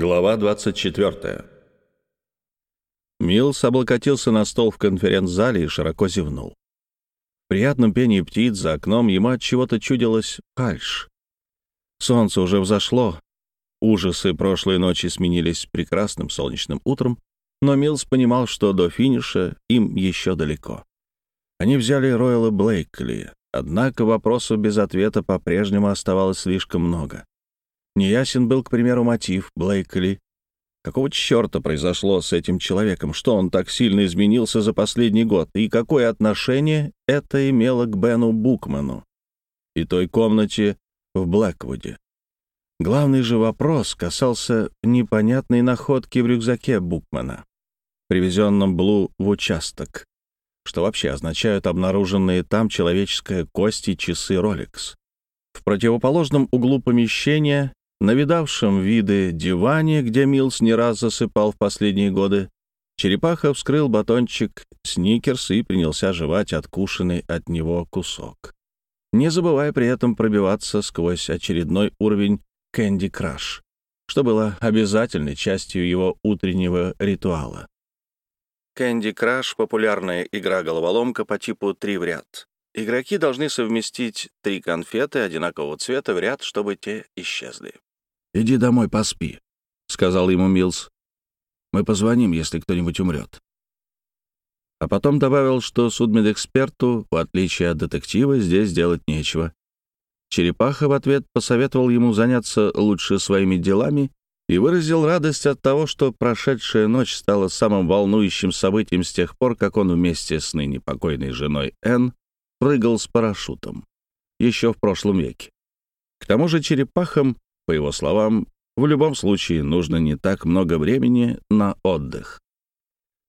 Глава 24. Милс облокотился на стол в конференц-зале и широко зевнул. В приятном пении птиц за окном ему от чего-то чудилось фальшь. Солнце уже взошло, ужасы прошлой ночи сменились прекрасным солнечным утром, но Милс понимал, что до финиша им еще далеко. Они взяли Ройла Блейкли, однако вопросов без ответа по-прежнему оставалось слишком много. Неясен был, к примеру, мотив Блейкли. Какого черта произошло с этим человеком? Что он так сильно изменился за последний год? И какое отношение это имело к Бену Букману и той комнате в Блэквуде? Главный же вопрос касался непонятной находки в рюкзаке Букмана, привезенном Блу в участок, что вообще означают обнаруженные там человеческая кость и часы Rolex. В противоположном углу помещения на видавшем виды диване, где Милс не раз засыпал в последние годы, черепаха вскрыл батончик сникерс и принялся жевать откушенный от него кусок, не забывая при этом пробиваться сквозь очередной уровень Кэнди Краш, что было обязательной частью его утреннего ритуала. Кэнди Краш — популярная игра-головоломка по типу «три в ряд». Игроки должны совместить три конфеты одинакового цвета в ряд, чтобы те исчезли. «Иди домой, поспи», — сказал ему Милс. «Мы позвоним, если кто-нибудь умрет». А потом добавил, что судмедэксперту, в отличие от детектива, здесь делать нечего. Черепаха в ответ посоветовал ему заняться лучше своими делами и выразил радость от того, что прошедшая ночь стала самым волнующим событием с тех пор, как он вместе с ныне покойной женой Энн прыгал с парашютом, еще в прошлом веке. К тому же черепахам по его словам, в любом случае нужно не так много времени на отдых.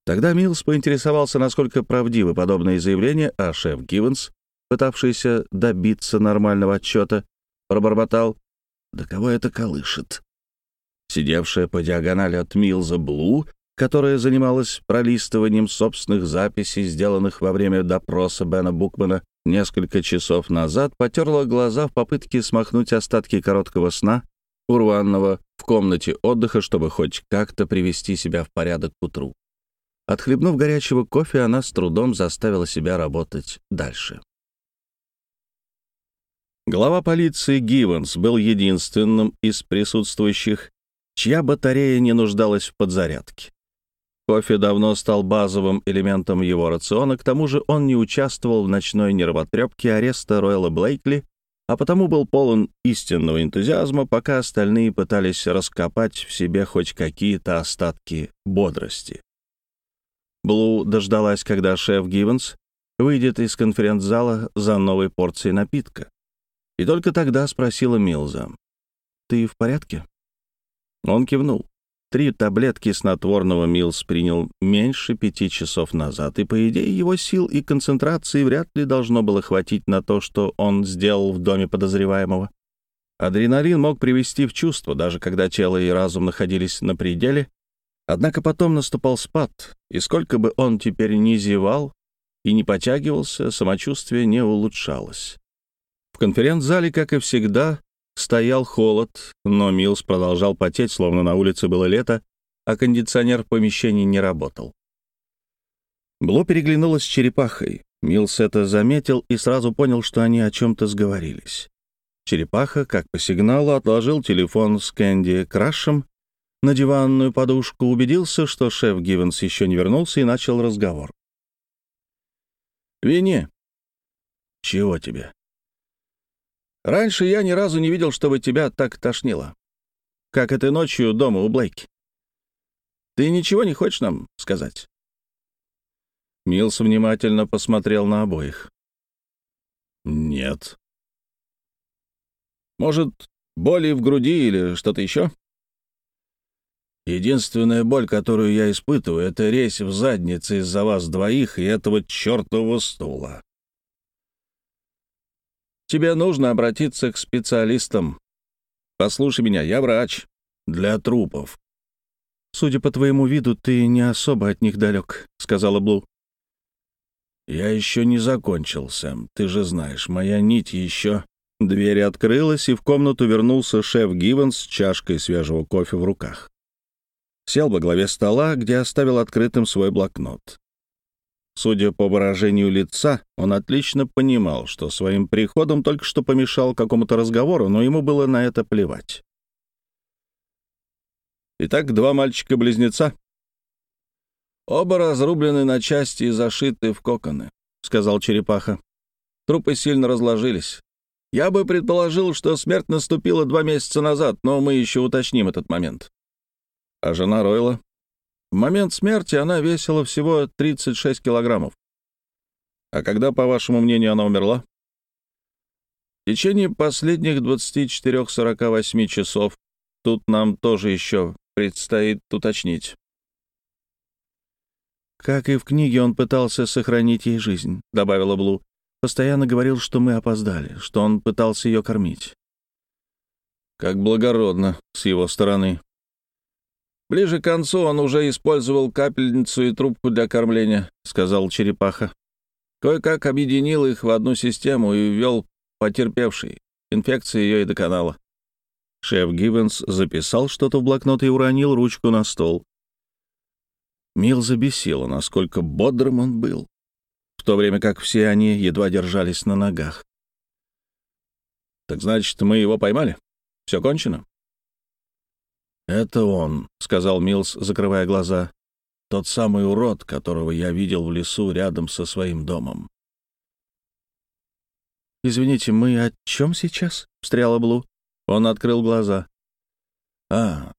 Тогда Милс поинтересовался, насколько правдивы подобные заявления, а шеф Гивенс, пытавшийся добиться нормального отчета, пробормотал «Да кого это колышет?» Сидевшая по диагонали от Милза Блу, которая занималась пролистыванием собственных записей, сделанных во время допроса Бена Букмана, несколько часов назад потерла глаза в попытке смахнуть остатки короткого сна, урванного в комнате отдыха, чтобы хоть как-то привести себя в порядок к утру. Отхлебнув горячего кофе, она с трудом заставила себя работать дальше. Глава полиции Гивенс был единственным из присутствующих, чья батарея не нуждалась в подзарядке. Кофе давно стал базовым элементом его рациона, к тому же он не участвовал в ночной нервотрепке ареста Ройла Блейкли, а потому был полон истинного энтузиазма, пока остальные пытались раскопать в себе хоть какие-то остатки бодрости. Блу дождалась, когда шеф Гивенс выйдет из конференц-зала за новой порцией напитка. И только тогда спросила Милза, «Ты в порядке?» Он кивнул. Три таблетки снотворного Милс принял меньше пяти часов назад, и, по идее, его сил и концентрации вряд ли должно было хватить на то, что он сделал в доме подозреваемого. Адреналин мог привести в чувство, даже когда тело и разум находились на пределе, однако потом наступал спад, и сколько бы он теперь ни зевал и не потягивался, самочувствие не улучшалось. В конференц-зале, как и всегда, Стоял холод, но Милс продолжал потеть, словно на улице было лето, а кондиционер в помещении не работал. Бло переглянулась с черепахой. Милс это заметил и сразу понял, что они о чем-то сговорились. Черепаха, как по сигналу, отложил телефон с Кэнди Крашем на диванную подушку, убедился, что шеф Гивенс еще не вернулся и начал разговор. «Винни, чего тебе?» Раньше я ни разу не видел, чтобы тебя так тошнило. Как этой ночью дома у Блейки. Ты ничего не хочешь нам сказать?» Милс внимательно посмотрел на обоих. «Нет». «Может, боли в груди или что-то еще?» «Единственная боль, которую я испытываю, — это резь в заднице из-за вас двоих и этого чертового стула. Тебе нужно обратиться к специалистам. Послушай меня, я врач. Для трупов. «Судя по твоему виду, ты не особо от них далек», — сказала Блу. «Я еще не закончил, Сэм. Ты же знаешь, моя нить еще...» Дверь открылась, и в комнату вернулся шеф Гивенс с чашкой свежего кофе в руках. Сел во главе стола, где оставил открытым свой блокнот. Судя по выражению лица, он отлично понимал, что своим приходом только что помешал какому-то разговору, но ему было на это плевать. Итак, два мальчика-близнеца. Оба разрублены на части и зашиты в коконы, — сказал Черепаха. Трупы сильно разложились. Я бы предположил, что смерть наступила два месяца назад, но мы еще уточним этот момент. А жена Ройла? В момент смерти она весила всего 36 килограммов. А когда, по вашему мнению, она умерла? В течение последних 24-48 часов тут нам тоже еще предстоит уточнить. «Как и в книге, он пытался сохранить ей жизнь», — добавила Блу. «Постоянно говорил, что мы опоздали, что он пытался ее кормить». «Как благородно с его стороны», Ближе к концу он уже использовал капельницу и трубку для кормления, сказал черепаха. Кое-как объединил их в одну систему и ввел потерпевший. Инфекция ее и доконала. Шеф Гивенс записал что-то в блокнот и уронил ручку на стол. Мил забесило, насколько бодрым он был, в то время как все они едва держались на ногах. «Так значит, мы его поймали? Все кончено?» «Это он», — сказал Милс, закрывая глаза. «Тот самый урод, которого я видел в лесу рядом со своим домом». «Извините, мы о чем сейчас?» — встряла Блу. Он открыл глаза. «А,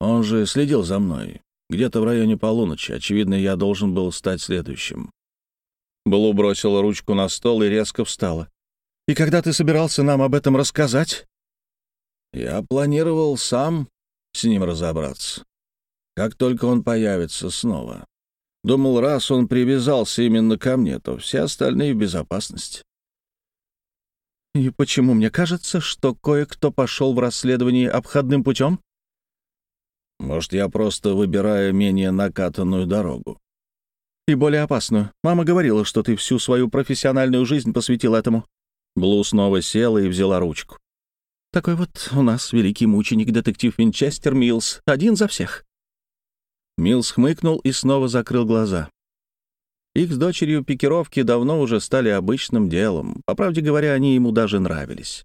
он же следил за мной. Где-то в районе полуночи. Очевидно, я должен был стать следующим». Блу бросила ручку на стол и резко встала. «И когда ты собирался нам об этом рассказать?» «Я планировал сам с ним разобраться. Как только он появится снова. Думал, раз он привязался именно ко мне, то все остальные в безопасности. И почему мне кажется, что кое-кто пошел в расследовании обходным путем? Может, я просто выбираю менее накатанную дорогу. И более опасную. Мама говорила, что ты всю свою профессиональную жизнь посвятил этому. Блу снова села и взяла ручку. Такой вот у нас великий мученик-детектив Винчестер Милс, один за всех». Милс хмыкнул и снова закрыл глаза. Их с дочерью пикировки давно уже стали обычным делом. По правде говоря, они ему даже нравились.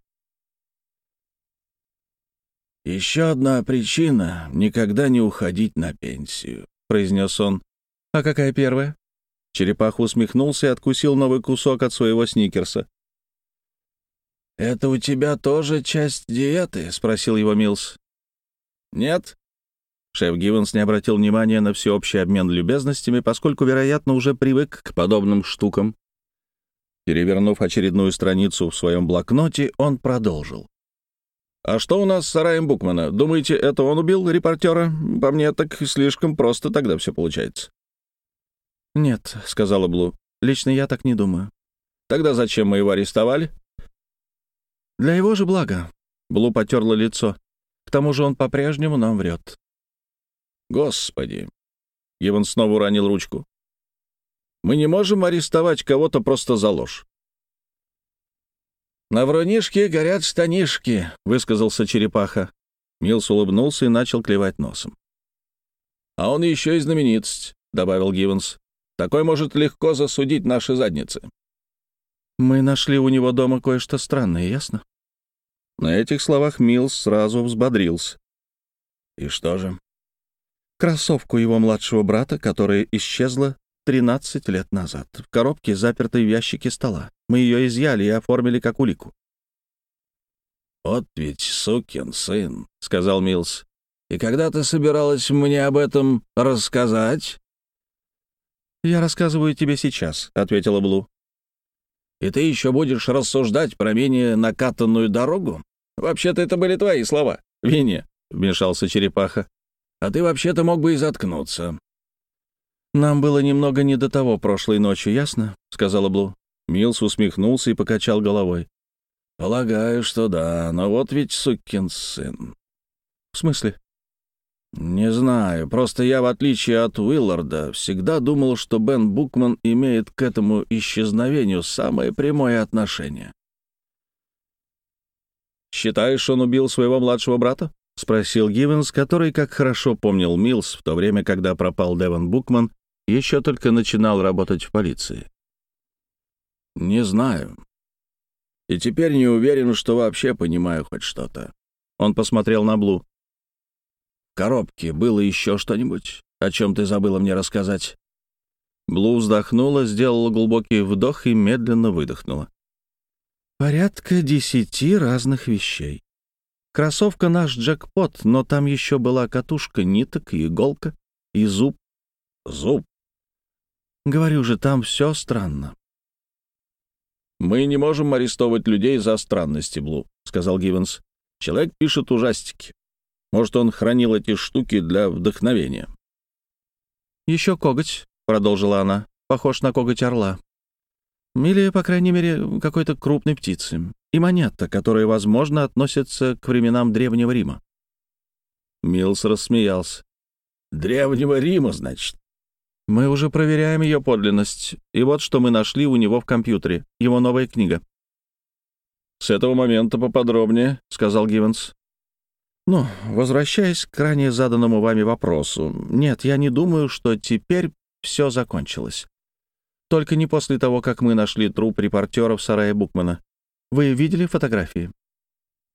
«Еще одна причина — никогда не уходить на пенсию», — произнес он. «А какая первая?» Черепах усмехнулся и откусил новый кусок от своего сникерса. «Это у тебя тоже часть диеты?» — спросил его Милс. «Нет». Шеф Гивенс не обратил внимания на всеобщий обмен любезностями, поскольку, вероятно, уже привык к подобным штукам. Перевернув очередную страницу в своем блокноте, он продолжил. «А что у нас с сараем Букмана? Думаете, это он убил репортера? По мне, так слишком просто тогда все получается». «Нет», — сказала Блу. «Лично я так не думаю». «Тогда зачем мы его арестовали?» Для его же блага. Блу потерла лицо. К тому же он по-прежнему нам врет. Господи. Иван снова уронил ручку. Мы не можем арестовать кого-то просто за ложь. «На врунишке горят штанишки», — высказался черепаха. Милс улыбнулся и начал клевать носом. «А он еще и знаменитость», — добавил Гивенс. «Такой может легко засудить наши задницы». Мы нашли у него дома кое-что странное, ясно?» На этих словах Милс сразу взбодрился. «И что же?» «Кроссовку его младшего брата, которая исчезла 13 лет назад, в коробке, запертой в ящике стола. Мы ее изъяли и оформили как улику». «Вот ведь сукин сын», — сказал Милс. «И когда ты собиралась мне об этом рассказать?» «Я рассказываю тебе сейчас», — ответила Блу. И ты еще будешь рассуждать про менее накатанную дорогу? Вообще-то это были твои слова, Винни, — вмешался черепаха. А ты вообще-то мог бы и заткнуться. «Нам было немного не до того прошлой ночью, ясно?» — сказала Блу. Милс усмехнулся и покачал головой. «Полагаю, что да, но вот ведь сукин сын». «В смысле?» «Не знаю, просто я, в отличие от Уилларда, всегда думал, что Бен Букман имеет к этому исчезновению самое прямое отношение». «Считаешь, он убил своего младшего брата?» — спросил Гивенс, который, как хорошо помнил Милс в то время, когда пропал Деван Букман, еще только начинал работать в полиции. «Не знаю. И теперь не уверен, что вообще понимаю хоть что-то». Он посмотрел на Блу. «В коробке было еще что-нибудь, о чем ты забыла мне рассказать?» Блу вздохнула, сделала глубокий вдох и медленно выдохнула. «Порядка десяти разных вещей. Кроссовка наш джекпот, но там еще была катушка ниток и иголка, и зуб. Зуб? Говорю же, там все странно. «Мы не можем арестовывать людей за странности, Блу», — сказал Гивенс. «Человек пишет ужастики. Может, он хранил эти штуки для вдохновения». «Еще коготь», — продолжила она, — «похож на коготь орла. Или, по крайней мере, какой-то крупной птицы и монета, которая, возможно, относится к временам Древнего Рима. Милс рассмеялся. «Древнего Рима, значит?» «Мы уже проверяем ее подлинность, и вот что мы нашли у него в компьютере, его новая книга». «С этого момента поподробнее», — сказал Гивенс. «Ну, возвращаясь к ранее заданному вами вопросу, нет, я не думаю, что теперь все закончилось. Только не после того, как мы нашли труп репортера в сарае Букмана. Вы видели фотографии?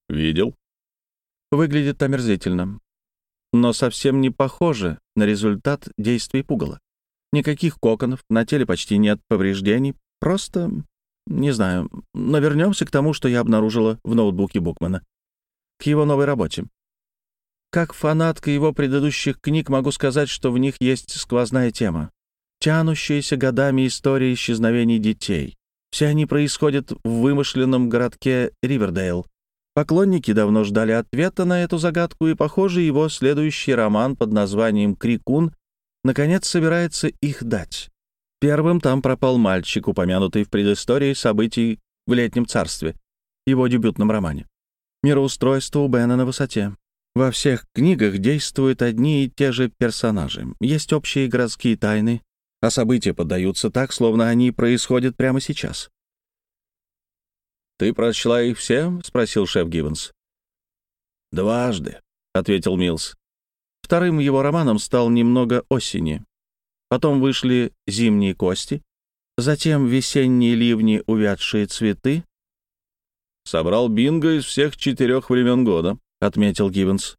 Видел. Выглядит омерзительно. Но совсем не похоже на результат действий пугала. Никаких коконов, на теле почти нет повреждений. Просто, не знаю, но вернемся к тому, что я обнаружила в ноутбуке Букмана. К его новой работе. Как фанатка его предыдущих книг могу сказать, что в них есть сквозная тема. Тянущаяся годами история исчезновений детей. Все они происходят в вымышленном городке Ривердейл. Поклонники давно ждали ответа на эту загадку, и, похоже, его следующий роман под названием «Крикун» наконец собирается их дать. Первым там пропал мальчик, упомянутый в предыстории событий в Летнем царстве, его дебютном романе. Мироустройство у Бена на высоте. Во всех книгах действуют одни и те же персонажи. Есть общие городские тайны, а события поддаются так, словно они происходят прямо сейчас. «Ты прочла их все?» — спросил шеф Гивенс. «Дважды», — ответил Милс. Вторым его романом стал «Немного осени». Потом вышли «Зимние кости», затем «Весенние ливни, увядшие цветы». «Собрал бинго из всех четырех времен года», — отметил Гивенс.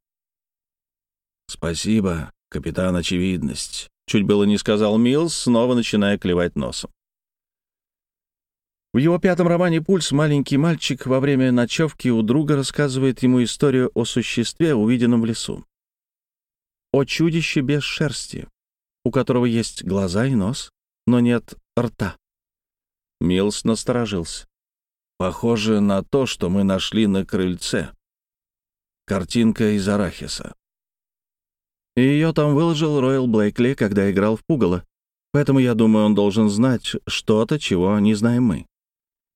«Спасибо, капитан Очевидность», Чуть было не сказал Милс, снова начиная клевать носом. В его пятом романе «Пульс» маленький мальчик во время ночевки у друга рассказывает ему историю о существе, увиденном в лесу. О чудище без шерсти, у которого есть глаза и нос, но нет рта. Милс насторожился. «Похоже на то, что мы нашли на крыльце. Картинка из арахиса. Ее там выложил Ройл Блейкли, когда играл в пугало. Поэтому я думаю, он должен знать что-то, чего не знаем мы.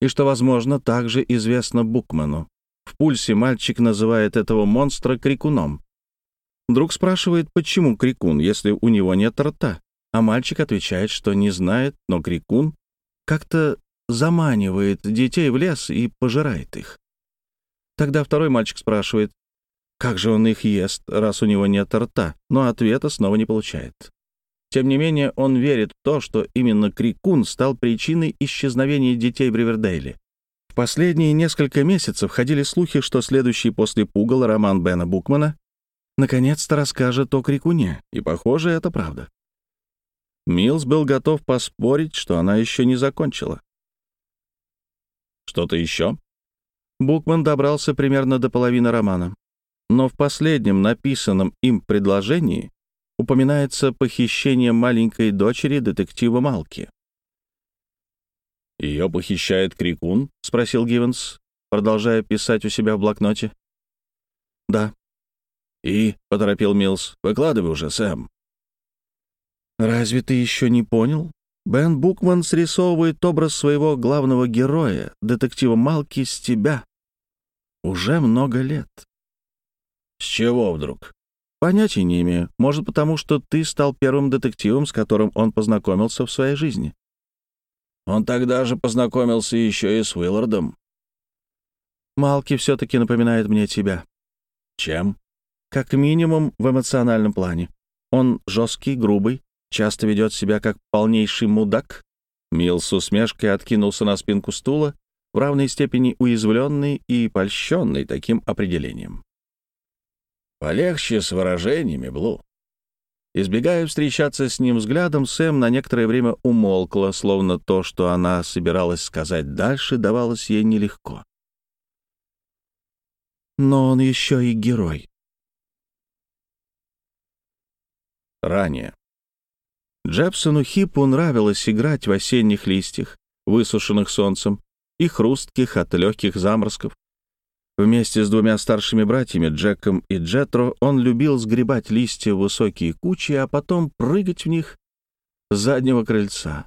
И что, возможно, также известно Букману. В пульсе мальчик называет этого монстра крикуном. Друг спрашивает, почему крикун, если у него нет рта, а мальчик отвечает, что не знает, но крикун как-то заманивает детей в лес и пожирает их. Тогда второй мальчик спрашивает, как же он их ест, раз у него нет рта, но ответа снова не получает. Тем не менее, он верит в то, что именно Крикун стал причиной исчезновения детей в Ривердейле. В последние несколько месяцев ходили слухи, что следующий после Пугала роман Бена Букмана наконец-то расскажет о Крикуне, и, похоже, это правда. Милс был готов поспорить, что она еще не закончила. «Что-то еще?» Букман добрался примерно до половины романа но в последнем написанном им предложении упоминается похищение маленькой дочери детектива Малки. «Ее похищает Крикун?» — спросил Гивенс, продолжая писать у себя в блокноте. «Да». «И?» — поторопил Милс. «Выкладывай уже, Сэм». «Разве ты еще не понял? Бен Букман срисовывает образ своего главного героя, детектива Малки, с тебя. Уже много лет. «С чего вдруг?» «Понятия не имею. Может, потому что ты стал первым детективом, с которым он познакомился в своей жизни». «Он тогда же познакомился еще и с Уиллардом». «Малки все-таки напоминает мне тебя». «Чем?» как минимум в эмоциональном плане. Он жесткий, грубый, часто ведет себя как полнейший мудак». Мил с усмешкой откинулся на спинку стула, в равной степени уязвленный и польщенный таким определением. «Полегче с выражениями, Блу». Избегая встречаться с ним взглядом, Сэм на некоторое время умолкла, словно то, что она собиралась сказать дальше, давалось ей нелегко. «Но он еще и герой», ранее. Джепсону Хипу нравилось играть в осенних листьях, высушенных солнцем, и хрустких от легких заморозков. Вместе с двумя старшими братьями, Джеком и Джетро, он любил сгребать листья в высокие кучи, а потом прыгать в них с заднего крыльца.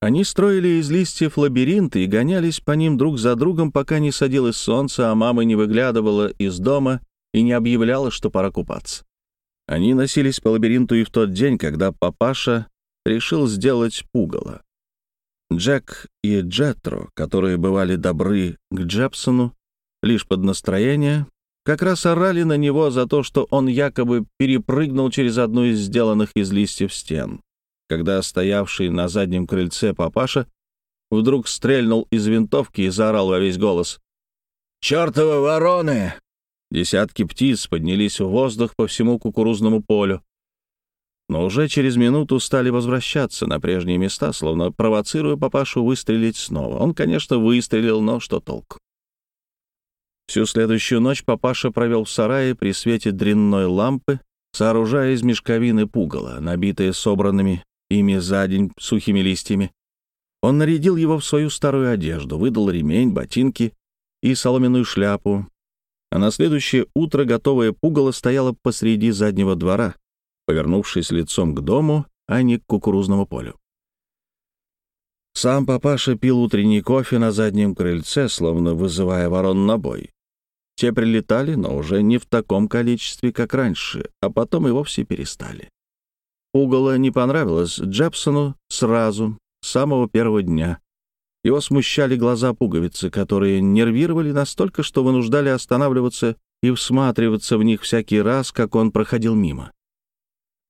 Они строили из листьев лабиринты и гонялись по ним друг за другом, пока не садилось солнце, а мама не выглядывала из дома и не объявляла, что пора купаться. Они носились по лабиринту и в тот день, когда папаша решил сделать пугало. Джек и Джетро, которые бывали добры к Джепсону лишь под настроение, как раз орали на него за то, что он якобы перепрыгнул через одну из сделанных из листьев стен. Когда стоявший на заднем крыльце папаша вдруг стрельнул из винтовки и заорал во весь голос. «Чёртовы вороны! Десятки птиц поднялись в воздух по всему кукурузному полю. Но уже через минуту стали возвращаться на прежние места, словно провоцируя папашу выстрелить снова. Он, конечно, выстрелил, но что толк? Всю следующую ночь папаша провел в сарае при свете дрянной лампы, сооружая из мешковины пугало, набитые собранными ими за день сухими листьями. Он нарядил его в свою старую одежду, выдал ремень, ботинки и соломенную шляпу, а на следующее утро готовое пугало стояло посреди заднего двора, повернувшись лицом к дому, а не к кукурузному полю. Сам папаша пил утренний кофе на заднем крыльце, словно вызывая ворон на бой. Те прилетали, но уже не в таком количестве, как раньше, а потом и вовсе перестали. Пугало не понравилось Джепсону сразу, с самого первого дня. Его смущали глаза пуговицы, которые нервировали настолько, что вынуждали останавливаться и всматриваться в них всякий раз, как он проходил мимо.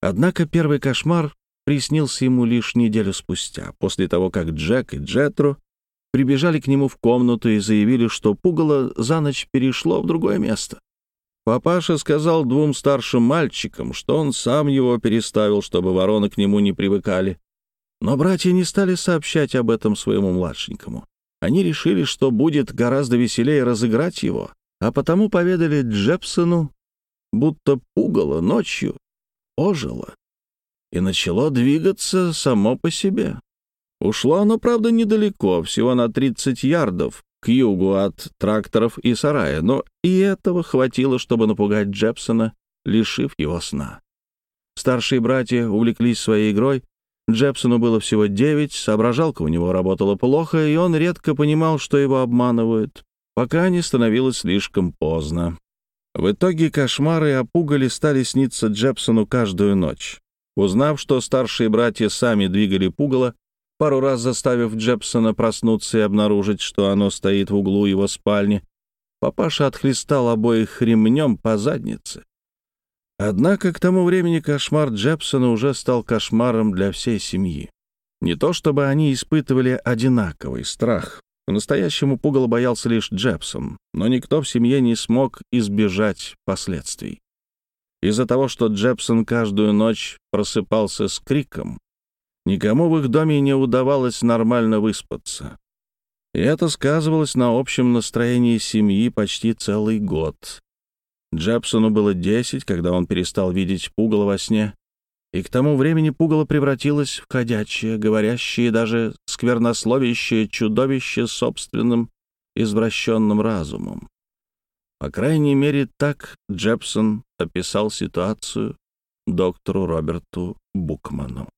Однако первый кошмар приснился ему лишь неделю спустя, после того, как Джек и Джетро прибежали к нему в комнату и заявили, что пугало за ночь перешло в другое место. Папаша сказал двум старшим мальчикам, что он сам его переставил, чтобы вороны к нему не привыкали, но братья не стали сообщать об этом своему младшенькому. Они решили, что будет гораздо веселее разыграть его, а потому поведали Джепсону, будто пугало ночью ожило и начало двигаться само по себе. Ушло оно, правда, недалеко, всего на 30 ярдов, к югу от тракторов и сарая, но и этого хватило, чтобы напугать Джепсона, лишив его сна. Старшие братья увлеклись своей игрой, Джепсону было всего девять, соображалка у него работала плохо, и он редко понимал, что его обманывают, пока не становилось слишком поздно. В итоге кошмары о пугале стали сниться Джепсону каждую ночь. Узнав, что старшие братья сами двигали пугало, пару раз заставив Джепсона проснуться и обнаружить, что оно стоит в углу его спальни, папаша отхлестал обоих ремнем по заднице. Однако к тому времени кошмар Джепсона уже стал кошмаром для всей семьи. Не то чтобы они испытывали одинаковый страх. По-настоящему пугало боялся лишь Джепсон, но никто в семье не смог избежать последствий. Из-за того, что Джепсон каждую ночь просыпался с криком, никому в их доме не удавалось нормально выспаться. И это сказывалось на общем настроении семьи почти целый год. Джепсону было десять, когда он перестал видеть пугало во сне, и к тому времени пугало превратилось в ходячее, говорящее даже сквернословящее чудовище собственным извращенным разумом. По крайней мере, так Джепсон описал ситуацию доктору Роберту Букману.